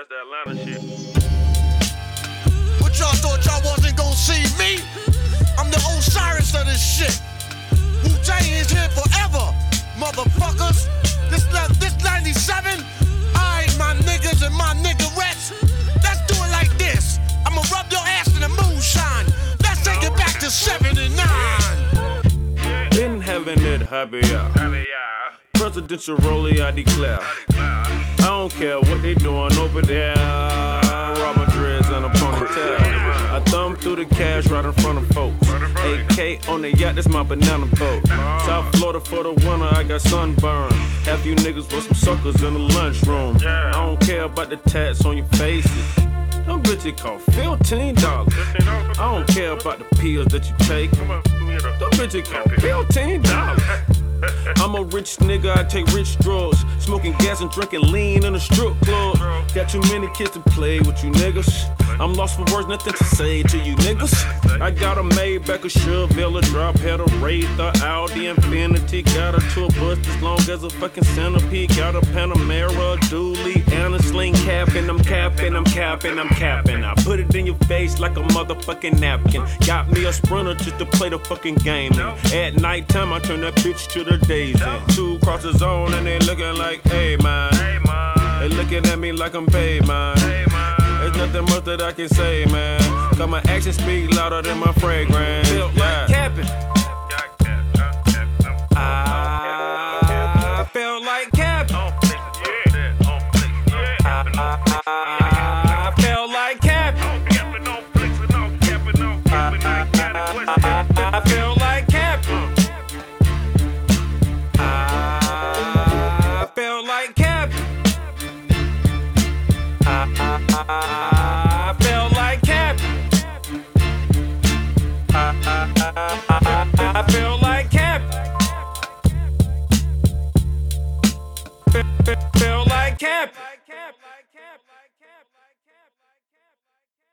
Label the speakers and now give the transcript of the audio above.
Speaker 1: that's that Atlanta shit.
Speaker 2: But y'all thought y'all wasn't gonna see me? I'm the Osiris of this shit. Wu Tang is here forever, motherfuckers. This this 97, I my niggas and my niggerettes. Let's do it like this. I'ma rub your ass in the moonshine. Let's take it back to 79.
Speaker 1: In heaven it happy hour. Presidential rollie, I declare. I don't care what they doing over there. Raw my dreads and a ponytail. I thumb through the cash right in front of folks. AK on the yacht, that's my banana boat. South Florida for the winter, I got sunburn. Half you niggas with some suckers in the lunchroom. I don't care about the tats on your faces. Them bitches cost fifteen dollars. I don't care about the pills that you take. Them bitches cost fifteen dollars. I'm a rich nigga, I take rich drugs. Smoking gas and drinking lean in a strip club. Got too many kids to play with you niggas. I'm lost for words, nothing to say to you niggas. I got a Maybach, a Chevelle, a drop head, a Wraith, a Audi Infiniti. Got a tour bus as long as a fucking centipede. Got a Panamera, a dually, I'm capping, I'm capping, I'm capping. I put it in your face like a motherfucking napkin. Got me a sprinter just to play the fucking game. And at nighttime, I turn that bitch to the. And two cross the zone and they looking like, hey man. They looking at me like I'm paid, man. There's nothing much that I can say, man. Cause my actions speak louder than my fragrance. I felt like capping. I feel like. I feel like. I feel like. I feel like. Feel like capping cap